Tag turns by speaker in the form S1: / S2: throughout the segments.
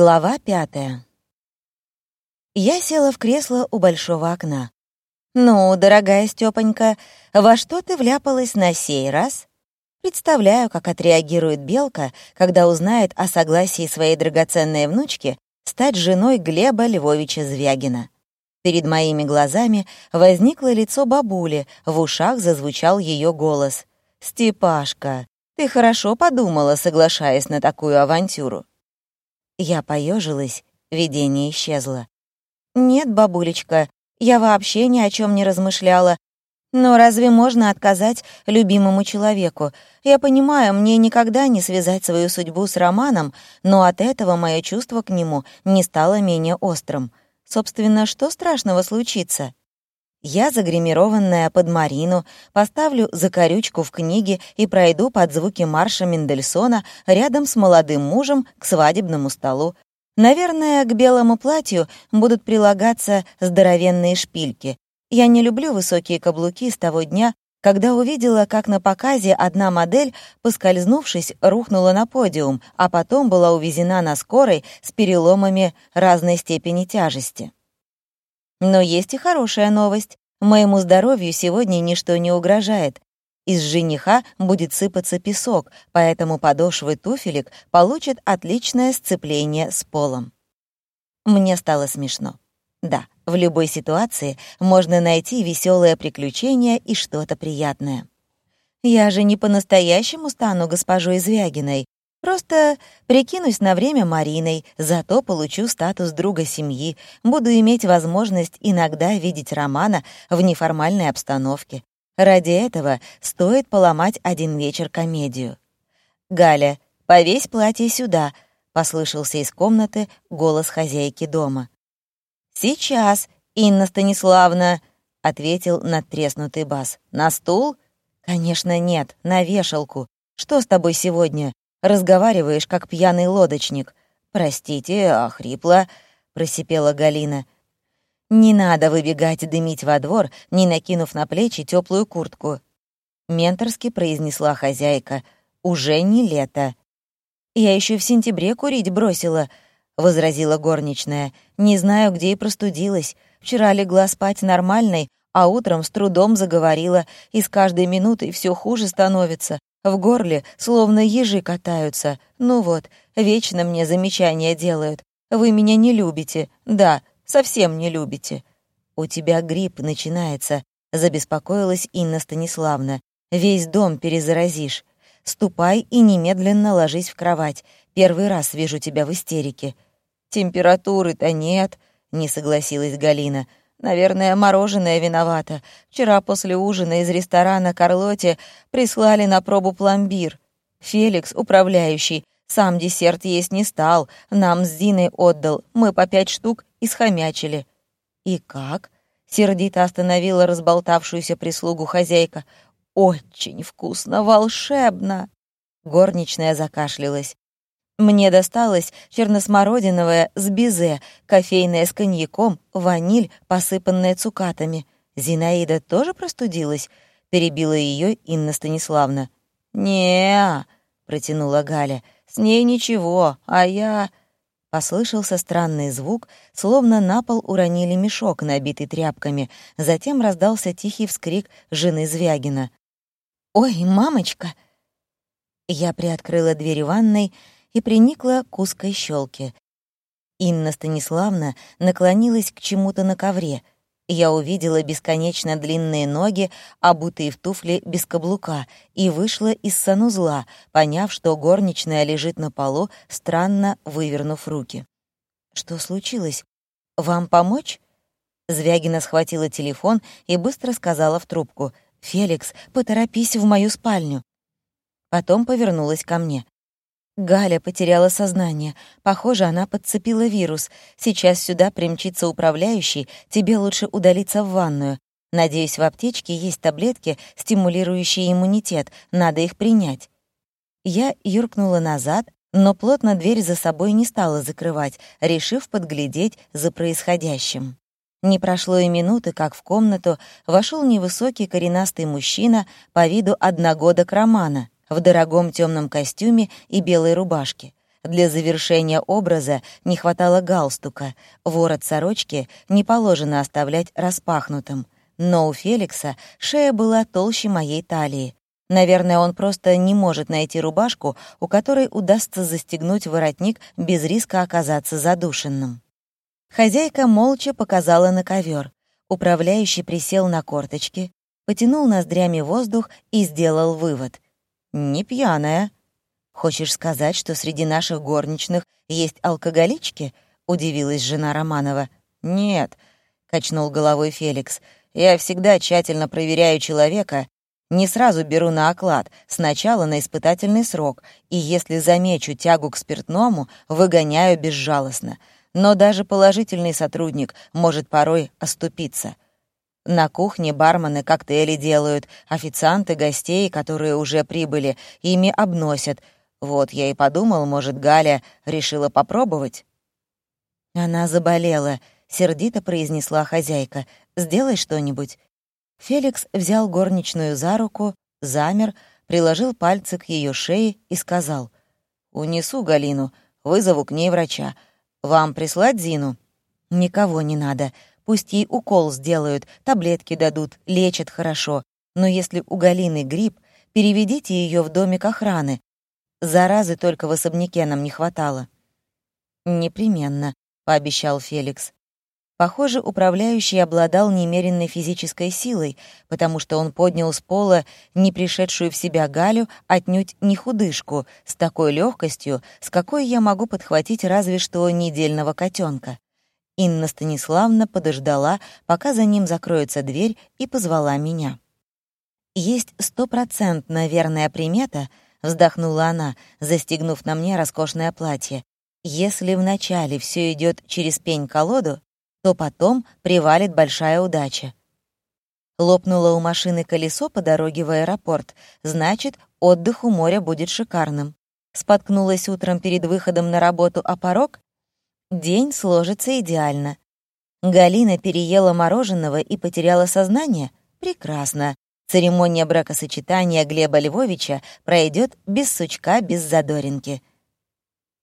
S1: Глава пятая. Я села в кресло у большого окна. «Ну, дорогая Стёпонька, во что ты вляпалась на сей раз?» Представляю, как отреагирует Белка, когда узнает о согласии своей драгоценной внучки стать женой Глеба Львовича Звягина. Перед моими глазами возникло лицо бабули, в ушах зазвучал ее голос. «Степашка, ты хорошо подумала, соглашаясь на такую авантюру. Я поежилась, видение исчезло. «Нет, бабулечка, я вообще ни о чем не размышляла. Но разве можно отказать любимому человеку? Я понимаю, мне никогда не связать свою судьбу с Романом, но от этого мое чувство к нему не стало менее острым. Собственно, что страшного случится?» Я, загримированная под Марину, поставлю закорючку в книге и пройду под звуки марша Мендельсона рядом с молодым мужем к свадебному столу. Наверное, к белому платью будут прилагаться здоровенные шпильки. Я не люблю высокие каблуки с того дня, когда увидела, как на показе одна модель, поскользнувшись, рухнула на подиум, а потом была увезена на скорой с переломами разной степени тяжести. Но есть и хорошая новость. Моему здоровью сегодня ничто не угрожает. Из жениха будет сыпаться песок, поэтому подошвы туфелек получат отличное сцепление с полом. Мне стало смешно. Да, в любой ситуации можно найти веселое приключение и что-то приятное. Я же не по-настоящему стану госпожой Звягиной, Просто прикинусь на время Мариной, зато получу статус друга семьи, буду иметь возможность иногда видеть Романа в неформальной обстановке. Ради этого стоит поломать один вечер комедию. «Галя, повесь платье сюда», — послышался из комнаты голос хозяйки дома. «Сейчас, Инна Станиславна», — ответил надтреснутый бас. «На стул?» «Конечно, нет, на вешалку. Что с тобой сегодня? Разговариваешь, как пьяный лодочник. Простите, охрипла, просипела Галина. Не надо выбегать дымить во двор, не накинув на плечи теплую куртку. Менторски произнесла хозяйка. Уже не лето. Я еще в сентябре курить бросила, возразила горничная. Не знаю, где и простудилась. Вчера легла спать нормальной, а утром с трудом заговорила, и с каждой минутой все хуже становится. В горле словно ежи катаются. Ну вот, вечно мне замечания делают. Вы меня не любите. Да, совсем не любите. У тебя грипп начинается, забеспокоилась Инна Станиславна. Весь дом перезаразишь. Ступай и немедленно ложись в кровать. Первый раз вижу тебя в истерике. Температуры-то нет, не согласилась Галина. Наверное, мороженое виновато. Вчера после ужина из ресторана «Карлоте» прислали на пробу пломбир. Феликс, управляющий, сам десерт есть не стал, нам с Зиной отдал, мы по пять штук и схомячили. «И как?» — сердито остановила разболтавшуюся прислугу хозяйка. «Очень вкусно, волшебно!» Горничная закашлялась. Мне досталось черносмородиновое с безе, кофейное с коньяком, ваниль, посыпанная цукатами. Зинаида тоже простудилась? Перебила ее Инна Станиславна. не протянула Галя. «С ней ничего, а я...» Послышался странный звук, словно на пол уронили мешок, набитый тряпками. Затем раздался тихий вскрик жены Звягина. «Ой, мамочка!» Я приоткрыла дверь ванной и приникла к узкой щелке. Инна Станиславна наклонилась к чему-то на ковре. Я увидела бесконечно длинные ноги, обутые в туфли без каблука, и вышла из санузла, поняв, что горничная лежит на полу, странно вывернув руки. «Что случилось? Вам помочь?» Звягина схватила телефон и быстро сказала в трубку. «Феликс, поторопись в мою спальню». Потом повернулась ко мне. Галя потеряла сознание. Похоже, она подцепила вирус. Сейчас сюда примчится управляющий, тебе лучше удалиться в ванную. Надеюсь, в аптечке есть таблетки, стимулирующие иммунитет. Надо их принять. Я юркнула назад, но плотно дверь за собой не стала закрывать, решив подглядеть за происходящим. Не прошло и минуты, как в комнату вошел невысокий коренастый мужчина по виду одногодок Романа в дорогом темном костюме и белой рубашке. Для завершения образа не хватало галстука, ворот сорочки не положено оставлять распахнутым. Но у Феликса шея была толще моей талии. Наверное, он просто не может найти рубашку, у которой удастся застегнуть воротник без риска оказаться задушенным. Хозяйка молча показала на ковер. Управляющий присел на корточки, потянул ноздрями воздух и сделал вывод. «Не пьяная». «Хочешь сказать, что среди наших горничных есть алкоголички?» — удивилась жена Романова. «Нет», — качнул головой Феликс, — я всегда тщательно проверяю человека, не сразу беру на оклад, сначала на испытательный срок, и если замечу тягу к спиртному, выгоняю безжалостно. Но даже положительный сотрудник может порой оступиться. На кухне бармены коктейли делают, официанты гостей, которые уже прибыли, ими обносят. Вот я и подумал, может, Галя решила попробовать. Она заболела, сердито произнесла хозяйка. «Сделай что-нибудь». Феликс взял горничную за руку, замер, приложил пальцы к ее шее и сказал. «Унесу Галину, вызову к ней врача. Вам прислать Зину?» «Никого не надо. Пусть ей укол сделают, таблетки дадут, лечат хорошо. Но если у Галины грипп, переведите ее в домик охраны. Заразы только в особняке нам не хватало». «Непременно», — пообещал Феликс. Похоже, управляющий обладал немеренной физической силой, потому что он поднял с пола не пришедшую в себя Галю, отнюдь не худышку, с такой легкостью, с какой я могу подхватить разве что недельного котенка. Инна Станиславна подождала, пока за ним закроется дверь, и позвала меня. «Есть стопроцентно верная примета», — вздохнула она, застегнув на мне роскошное платье. «Если вначале все идет через пень-колоду, то потом привалит большая удача. Лопнуло у машины колесо по дороге в аэропорт, значит, отдых у моря будет шикарным. Споткнулась утром перед выходом на работу о порог? День сложится идеально. Галина переела мороженого и потеряла сознание? Прекрасно. Церемония бракосочетания Глеба Львовича пройдет без сучка, без задоринки.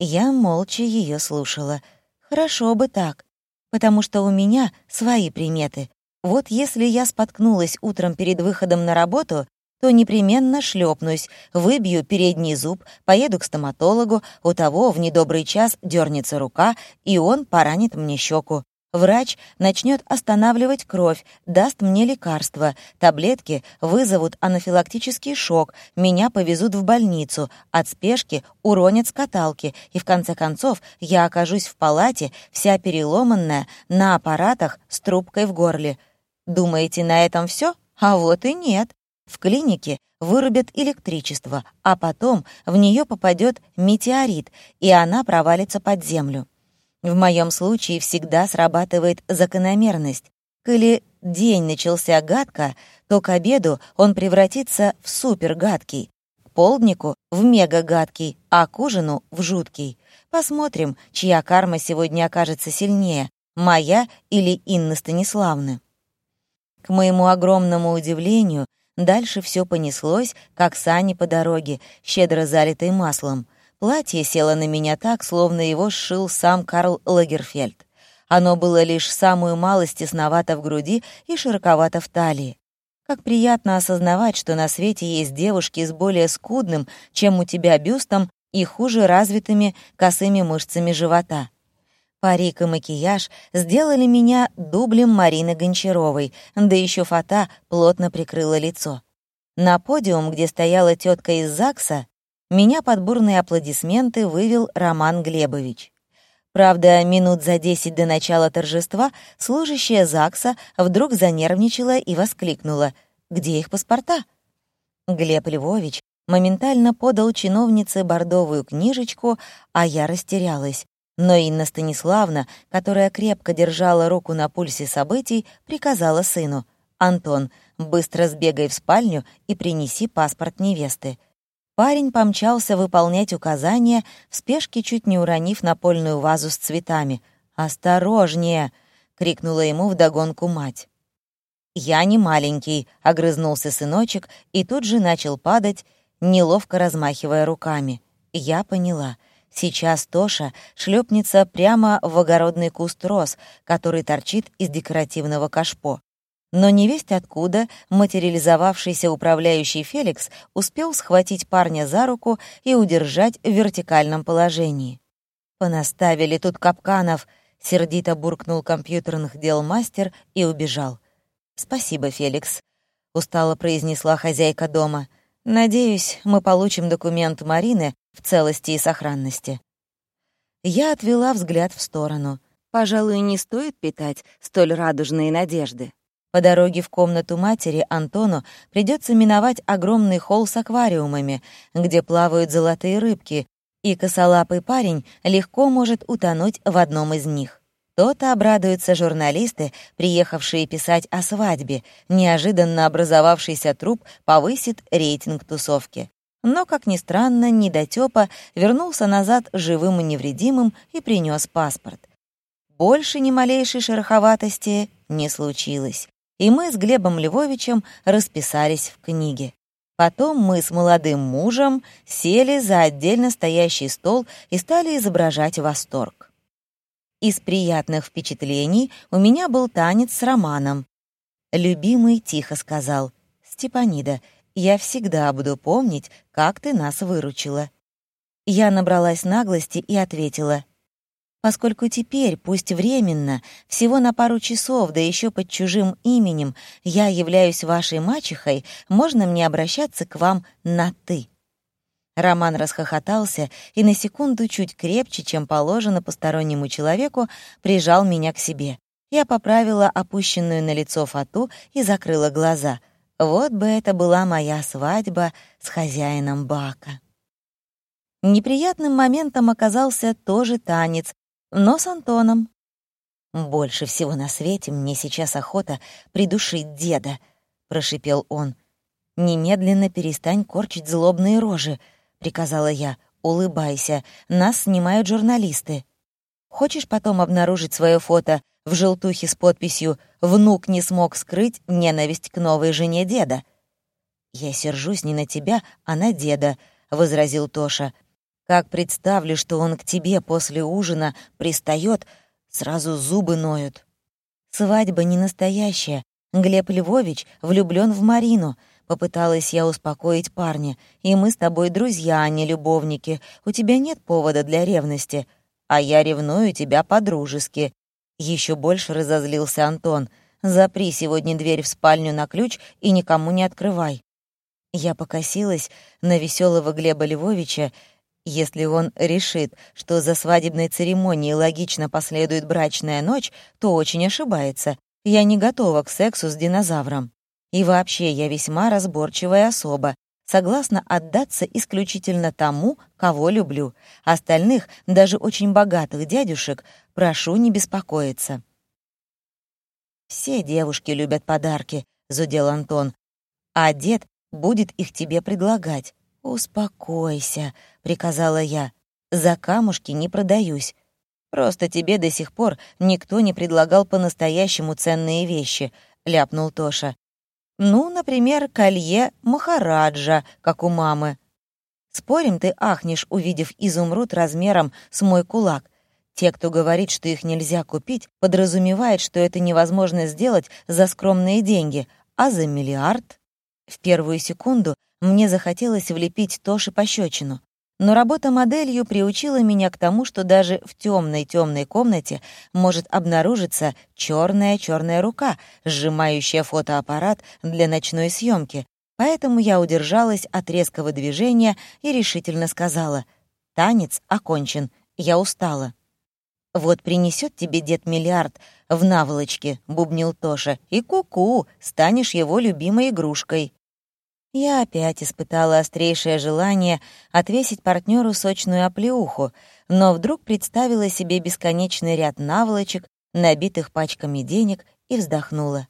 S1: Я молча ее слушала. Хорошо бы так потому что у меня свои приметы. Вот если я споткнулась утром перед выходом на работу, то непременно шлепнусь, выбью передний зуб, поеду к стоматологу, у того в недобрый час дернется рука, и он поранит мне щеку. Врач начнет останавливать кровь, даст мне лекарства, таблетки вызовут анафилактический шок, меня повезут в больницу, от спешки уронят с каталки, и в конце концов я окажусь в палате, вся переломанная, на аппаратах с трубкой в горле. Думаете, на этом все? А вот и нет. В клинике вырубят электричество, а потом в нее попадет метеорит, и она провалится под землю. В моем случае всегда срабатывает закономерность. Коли день начался гадко, то к обеду он превратится в супергадкий, к полднику — в мегагадкий, а к ужину — в жуткий. Посмотрим, чья карма сегодня окажется сильнее, моя или Инны Станиславны. К моему огромному удивлению, дальше все понеслось, как сани по дороге, щедро залитой маслом — Платье село на меня так, словно его сшил сам Карл Лагерфельд. Оно было лишь самую малость тесновато в груди и широковато в талии. Как приятно осознавать, что на свете есть девушки с более скудным, чем у тебя бюстом, и хуже развитыми косыми мышцами живота. Парик и макияж сделали меня дублем Марины Гончаровой, да еще фата плотно прикрыла лицо. На подиум, где стояла тетка из ЗАГСа, меня под бурные аплодисменты вывел Роман Глебович. Правда, минут за десять до начала торжества служащая ЗАГСа вдруг занервничала и воскликнула «Где их паспорта?». Глеб Львович моментально подал чиновнице бордовую книжечку, а я растерялась. Но Инна Станиславна, которая крепко держала руку на пульсе событий, приказала сыну «Антон, быстро сбегай в спальню и принеси паспорт невесты». Парень помчался выполнять указания, в спешке чуть не уронив напольную вазу с цветами. «Осторожнее!» — крикнула ему вдогонку мать. «Я не маленький», — огрызнулся сыночек и тут же начал падать, неловко размахивая руками. Я поняла. Сейчас Тоша шлепнется прямо в огородный куст роз, который торчит из декоративного кашпо. Но невесть откуда материализовавшийся управляющий Феликс успел схватить парня за руку и удержать в вертикальном положении. «Понаставили тут капканов», — сердито буркнул компьютерных дел мастер и убежал. «Спасибо, Феликс», — устало произнесла хозяйка дома. «Надеюсь, мы получим документ Марины в целости и сохранности». Я отвела взгляд в сторону. Пожалуй, не стоит питать столь радужные надежды. По дороге в комнату матери Антону придется миновать огромный холл с аквариумами, где плавают золотые рыбки, и косолапый парень легко может утонуть в одном из них. То-то обрадуются журналисты, приехавшие писать о свадьбе. Неожиданно образовавшийся труп повысит рейтинг тусовки. Но, как ни странно, недотёпа вернулся назад живым и невредимым и принес паспорт. Больше ни малейшей шероховатости не случилось, и мы с Глебом Львовичем расписались в книге. Потом мы с молодым мужем сели за отдельно стоящий стол и стали изображать восторг. Из приятных впечатлений у меня был танец с Романом. «Любимый тихо сказал, Степанида, я всегда буду помнить, как ты нас выручила». Я набралась наглости и ответила, «Поскольку теперь, пусть временно, всего на пару часов, да еще под чужим именем, я являюсь вашей мачехой, можно мне обращаться к вам на «ты». Роман расхохотался и на секунду чуть крепче, чем положено постороннему человеку, прижал меня к себе. Я поправила опущенную на лицо фату и закрыла глаза. Вот бы это была моя свадьба с хозяином бака. Неприятным моментом оказался тоже танец, но с Антоном. «Больше всего на свете мне сейчас охота придушить деда», — прошипел он. «Немедленно перестань корчить злобные рожи», — приказала я. «Улыбайся, нас снимают журналисты. Хочешь потом обнаружить свое фото в желтухе с подписью «Внук не смог скрыть ненависть к новой жене деда». «Я сержусь не на тебя, а на деда», — возразил Тоша. «Как представлю, что он к тебе после ужина пристает, сразу зубы ноют». «Свадьба не настоящая. Глеб Львович влюблен в Марину», — попыталась я успокоить парня. «И мы с тобой друзья, а не любовники. У тебя нет повода для ревности. А я ревную тебя по-дружески. Еще больше разозлился Антон. «Запри сегодня дверь в спальню на ключ и никому не открывай». Я покосилась на веселого Глеба Львовича, если он решит, что за свадебной церемонией логично последует брачная ночь, то очень ошибается. Я не готова к сексу с динозавром. И вообще я весьма разборчивая особа, согласна отдаться исключительно тому, кого люблю. Остальных, даже очень богатых дядюшек, прошу не беспокоиться. «Все девушки любят подарки», — зудел Антон. «А дед будет их тебе предлагать». «Успокойся», — приказала я. «За камушки не продаюсь. Просто тебе до сих пор никто не предлагал по-настоящему ценные вещи», — ляпнул Тоша. Ну, например, колье Махараджа, как у мамы. Спорим, ты ахнешь, увидев изумруд размером с мой кулак. Те, кто говорит, что их нельзя купить, подразумевает, что это невозможно сделать за скромные деньги, а за миллиард. В первую секунду мне захотелось влепить Тоши пощечину. Но работа моделью приучила меня к тому, что даже в темной темной комнате может обнаружиться черная черная рука, сжимающая фотоаппарат для ночной съемки. Поэтому я удержалась от резкого движения и решительно сказала: "Танец окончен. Я устала". «Вот принесет тебе дед миллиард в наволочке», — бубнил Тоша, — «и ку-ку, станешь его любимой игрушкой». Я опять испытала острейшее желание отвесить партнеру сочную оплеуху, но вдруг представила себе бесконечный ряд наволочек, набитых пачками денег, и вздохнула.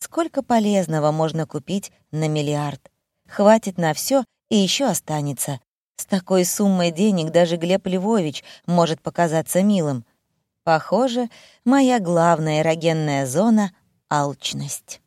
S1: Сколько полезного можно купить на миллиард? Хватит на все и еще останется. С такой суммой денег даже Глеб Львович может показаться милым. Похоже, моя главная эрогенная зона — алчность.